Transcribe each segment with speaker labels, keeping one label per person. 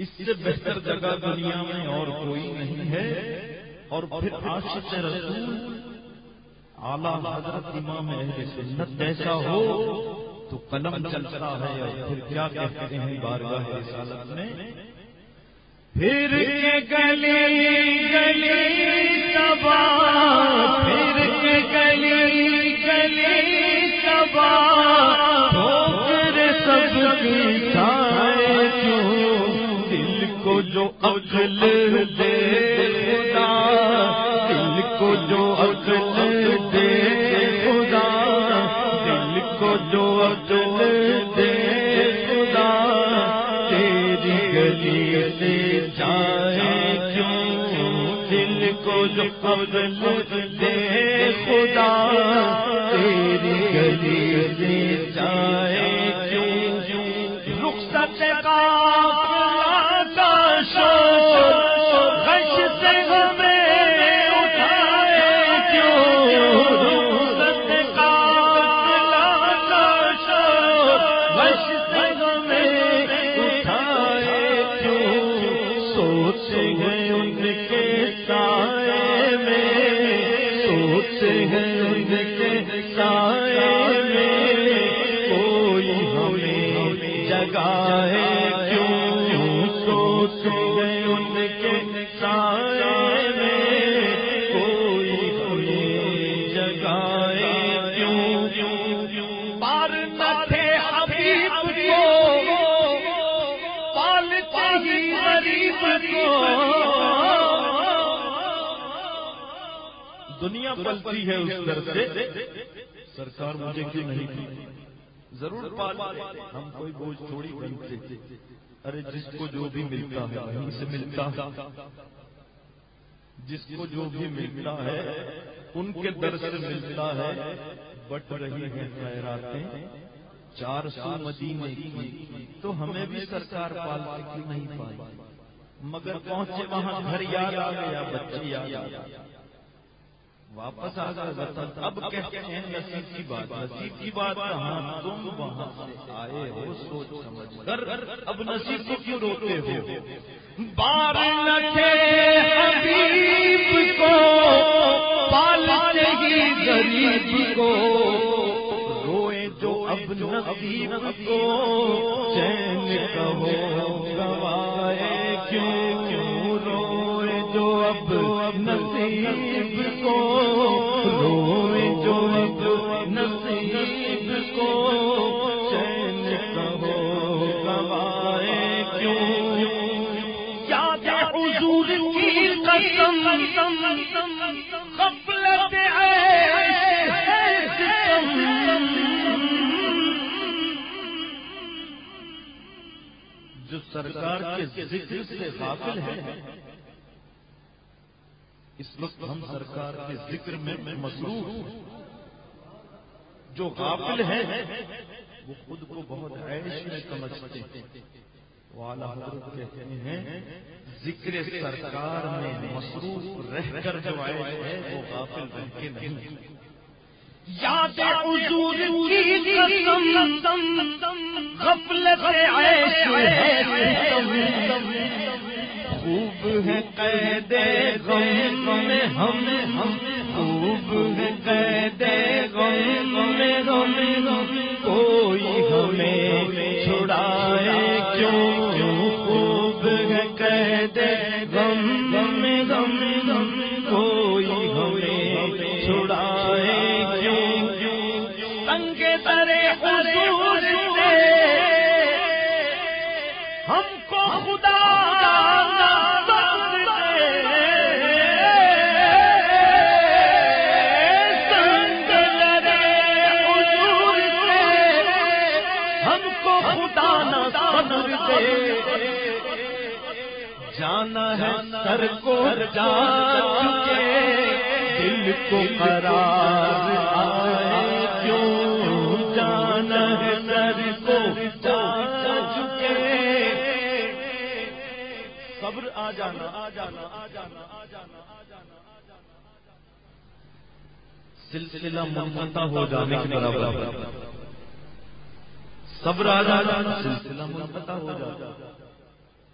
Speaker 1: اس سے بہتر جگہ دنیا میں اور کوئی نہیں ہے۔ اور پھر عاشق رسول، اعلیٰ حضرت امام اہل سنت جیسا ہو تو قلم چلتا ہے۔ اور پھر کیا کہتے ہیں بارگاہ رسالت میں؟
Speaker 2: پھر گلی گلی تبا پھر گلی گلی تبا جو عقل دے خدا، دل کو جو عقل دے خدا، دل کو جو عقل دے خدا، تیری گلی سے جائے کیوں؟ دل کو جو عقل دے خدا، تیری
Speaker 1: دنیا پلتی ہے اس در سے۔ سرکار مجھے کیوں نہیں کی؟ ضرور پالتے ہم کوئی بوجھ تھوڑی بنتے۔ ارے جس کو جو بھی ملتا ہے وہیں سے ملتا جس کو جو بھی ملتا ہے ان کے در سے ملتا ہے۔ بٹ رہی ہے خیراتیں۔ چار سو مدینے کی۔ تو ہمیں بھی سرکار پالتی کیوں نہیں پالی مگر پہنچے وہاں گھر یاد آ گیا بچے یاد آ گیا۔ واپس آ گئے وطن اب کہتے ہیں نصیب کی بات نصیب کی بات کہاں؟ تم وہاں سے آئے ہو سوچ سمجھ کر۔ اب نصیب کو کیوں روتے ہو؟
Speaker 2: بار حبیب کو پالتے ہی غریب کو۔ روئے جو اب نصیب کو۔ چین کہو گوائے کیوں؟ کیوں؟ روئے جو اب نصیب نصیب کو، روئے جو اب نصیب کو۔ چین کہو گوائے کیوں؟ یاد حضور کی قسم، غفلت
Speaker 1: جو سرکار کے ذکر سے غافل ہے اس وقت ہم سرکار کے ذکر میں مصروف جو غافل ہے وہ خود کو بہت عیش میں سمجھتے ہیں۔ والا حضرت کہتے ہیں، ذکر سرکار میں مصروف رہ کر جو عیش ہے، وہ غافل رہ کے نہیں
Speaker 2: یاد حضور کی قسم، غفلت عیش ہے۔ خوب ہے قید غم میں، ہم ہم خوب ہے قید غم میں، ہم کوئی ہمیں چھڑائے کیوں؟ کیوں خوب ہے قید غم میں غم کوئی ہمیں چھڑائے کیوں؟ تنگ ترے حضور سے، ہم کو خدا ہے سر کو جا چکے دل کو قرار آئے کیوں جانا ہے سر کو جا چکے؟
Speaker 1: صبر آ جانا آ جانا آ جانا آ جانا آ جانا سلسلہ منقطع ہو جانے کے برابر۔ صبر آ جانا سلسلہ منقطع ہو جانا۔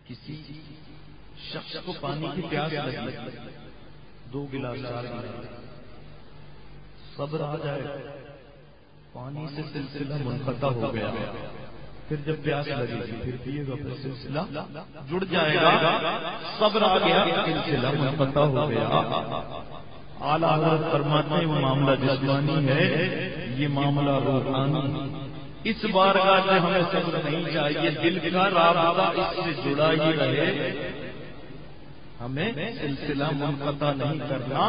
Speaker 1: کسی شخص کو پانی کی پیاس لگی، دو گلاس، چار گلاس۔ صبر آ جائے، پانی سے سلسلہ منقطع ہو گیا۔ پھر جب پیاس لگے گی پھر پیے گا، پھر سلسلہ جڑ جائے گا۔ صبر آ گیا سلسلہ منقطع ہو گیا۔ اعلیٰ حضرت فرماتے ہیں، وہ معاملہ جسمانی ہے، یہ معاملہ روحانی۔ اس بار کا جو ہمیں صبر نہیں چاہیے، دل کا رابطہ اس سے جڑا ہی رہے۔ ہمیں سلسلہ منقطع نہیں کرنا۔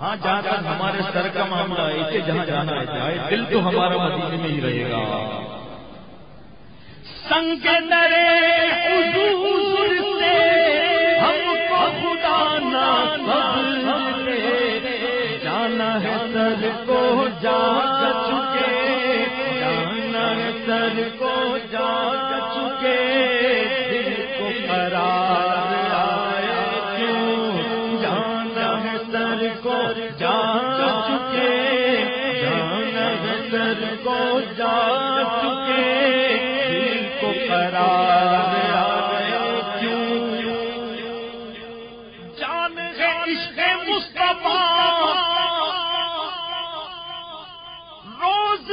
Speaker 1: ہاں جہاں تک ہمارے سر کا معاملہ ہے جہاں جانا ہے جائے دل تو ہمارا مدینے میں ہی رہے گا۔
Speaker 2: سنگ نرے حضور سے ہم کو خدا نہ جانا ہے سر کو جا چکے۔ جانا ہے سر کو جا عشق مصطفیٰ۔ روز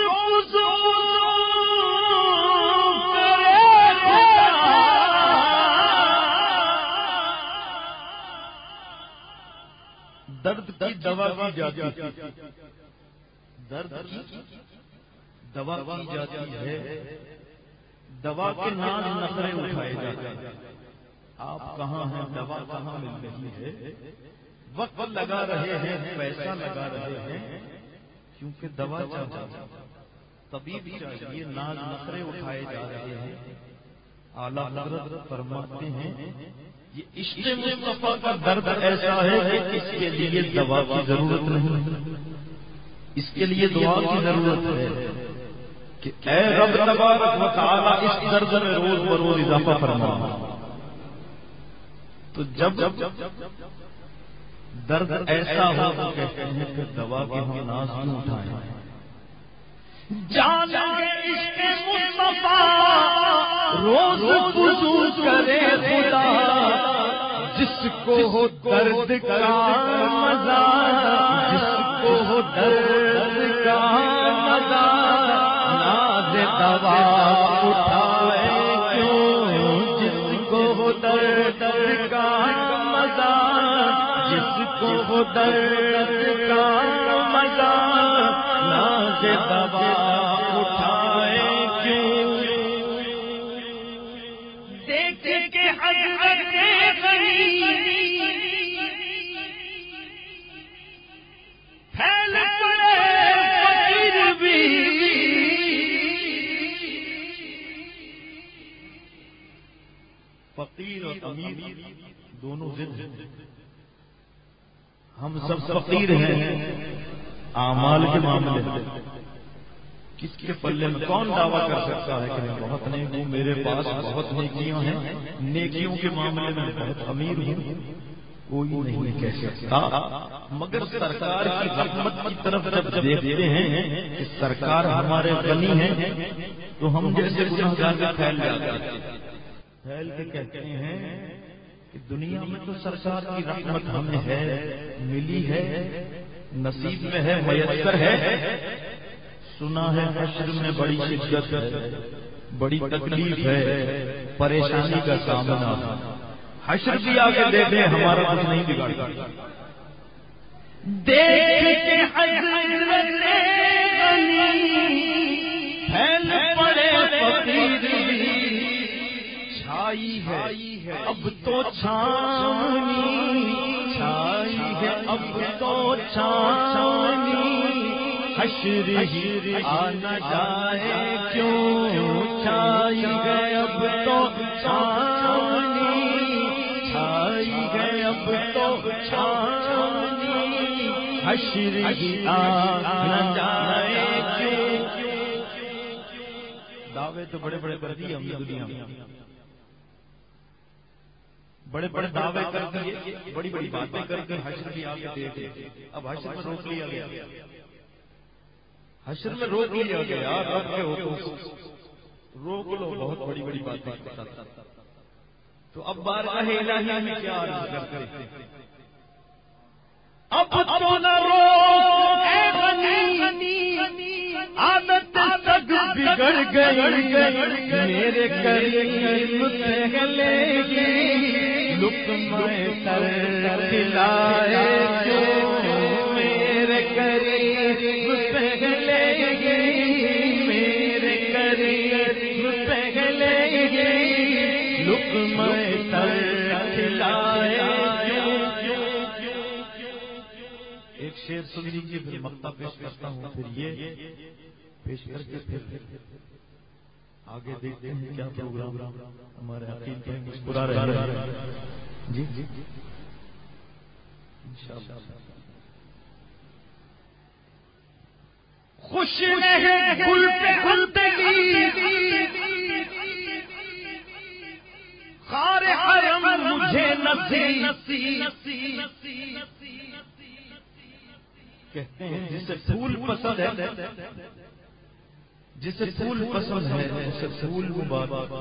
Speaker 1: درد کی دوا کی جاتی درد کی دوا کی جاتی ہے۔ دوا کے نام نخرے اٹھائے جاتے ہیں۔ آپ کہاں ہیں؟ دوا کہاں مل رہی ہے؟ وقت لگا رہے ہیں، پیسہ لگا رہے ہیں، کیونکہ دوا چاہتا طبیب چاہیے، ناز نخرے اٹھائے جا رہے ہیں۔ اعلیٰ حضرت فرماتے ہیں، یہ عشق مصطفیٰ کا درد ایسا ہے کہ اس کے لیے دوا کی ضرورت نہیں۔ اس کے لیے دعا کی ضرورت ہے کہ اے رب تبارک و تعالی، اس درد میں روز بروز اضافہ فرما۔ تو جب درد ایسا ہو تو کہتے ہیں کہ دوا کی ہم ناز کیوں اٹھائیں؟
Speaker 2: جانا عشق مصطفیٰ روز وضو کرے خدا، جس کو ہو درد کا مزہ، جس کو ہو درد کا مزہ، ناز دوا اٹھائے کو درد کا مزہ ناز دوا اٹھائے کیوں؟ دیکھ کے حضرت پھیل پڑے فقیر بھی۔
Speaker 1: فقیر اور امیر دونوں ضد ہم سب فقیر ہیں۔ اعمال کے معاملے۔ میں کس کے پلے میں کون دعویٰ کر سکتا ہے کہ میں بہت نیک ہوں میرے پاس بہت نیکیاں ہیں نیکیوں کے معاملے میں بہت امیر ہوں؟ کوئی نہیں کہہ سکتا۔ مگر سرکار کی رحمت کی طرف جب دیکھتے ہیں کہ سرکار ہمارے غنی ہیں تو ہم جیسے گناہگار میں پھیل جاتے ہیں۔ پھیل کے کہتے ہیں دنیا میں تو سرکار کی رحمت ہمیں ہے ملی ہے، نصیب میں ہے، میسر ہے۔ سنا ہے حشر میں بڑی شدت ہے، بڑی تکلیف ہے، پریشانی کا سامنا۔ حشر بھی آگے دیکھیں ہمارا کچھ نہیں بگاڑ۔
Speaker 2: دیکھ کے حضرت غنی پھیل
Speaker 1: چھائی ہے۔
Speaker 2: اب تو چھانی چھائی ہے۔ اب تو چھانی حشر ہی آنا جائے۔ کیوں چھائی گئے اب تو چھانی چھائی گئے اب تو چھانی حشر ہی آنا جائے۔ کیوں؟
Speaker 1: دعوے تو بڑے بڑے کر دیے ہم نے دنیا میں۔ بڑے بڑے دعوے کر دیے بڑی بڑی باتیں کر کے حشر بھی آگے دیکھے اب حشر میں روک لیا گیا۔ حشر میں روک لیا گیا۔ رب کے حکم روک لو بہت بڑی بڑی باتیں کرتا تو اب بار الہی میں کیا عرض کرتے
Speaker 2: اب تو نہ رو اے غنی عادت سگ بگڑ گئی میرے قریب پہلے گی میرے قریب پہلے میرے قریب پہلے تر
Speaker 1: ایک شیر سن لیجیے پھر مکتا پیش کرتا ہوں، پھر یہ پیش کر کے پھر آگے دیکھتے ہیں کیا پروگرام ہمارے عقیل پہ مسکرا رہے ہیں۔ جی جی۔
Speaker 2: خوش رہے گل پہ گلتگی خار حرم مجھے نصیب۔
Speaker 1: کہتے ہیں جسے پھول پسند ہے۔ جسے پھول پسند ہے اسے پھول مبارک۔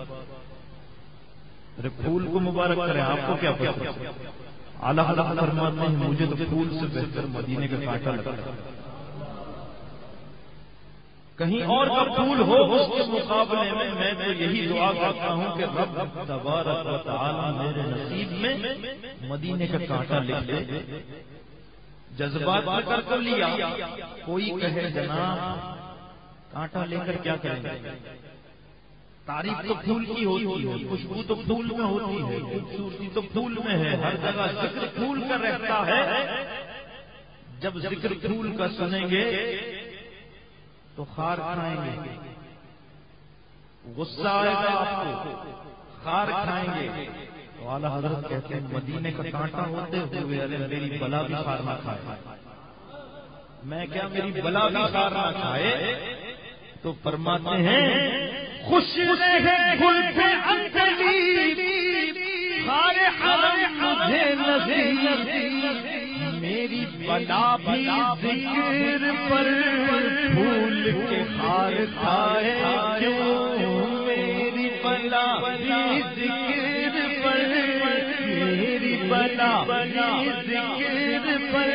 Speaker 1: ارے پھول کو مبارک کرے آپ کو کیا پسند؟ اعلیٰ اعلیٰ فرماتے ہیں مجھے تو پھول سے بہتر مدینے کا کانٹا لگتا کہیں اور کا پھول ہو اس کے مقابلے میں میں تو یہی دعا کرتا ہوں کہ رب تبارک و تعالی میرے نصیب میں مدینے کا کانٹا لکھ دے۔ جذبات کر کر لیا۔ کوئی کہے جناب کانٹا لے کر کیا کریں؟ گے تو پھول کی ہوتی ہے، خوشبو تو پھول میں ہوتی ہے، خوبصورتی تو پھول میں ہے، ہر جگہ ذکر پھول کا رہتا ہے۔ جب ذکر پھول کا سنیں گے تو خار کھائیں گے۔ غصہ آئے گا آپ کو، خار کھائیں گے۔ تو اعلیٰ حضرت کہتے ہیں، مدینے کا کانٹا ہوتے ہوئے ارے میری بلا بھی خار نہ کھائے۔ میں کیا میری بلا بھی خار نہ کھائے؟ تو فرماتے ہیں،
Speaker 2: خوش رہے گل پہ انجلی خار حرم مجھے نصیب، میری بلا بھی ذکر پر پھول کے ہار کھائے، کیوں میری بلا بھی ذکر پر، میری بلا بھی ذکر پر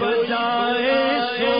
Speaker 2: بجائے سو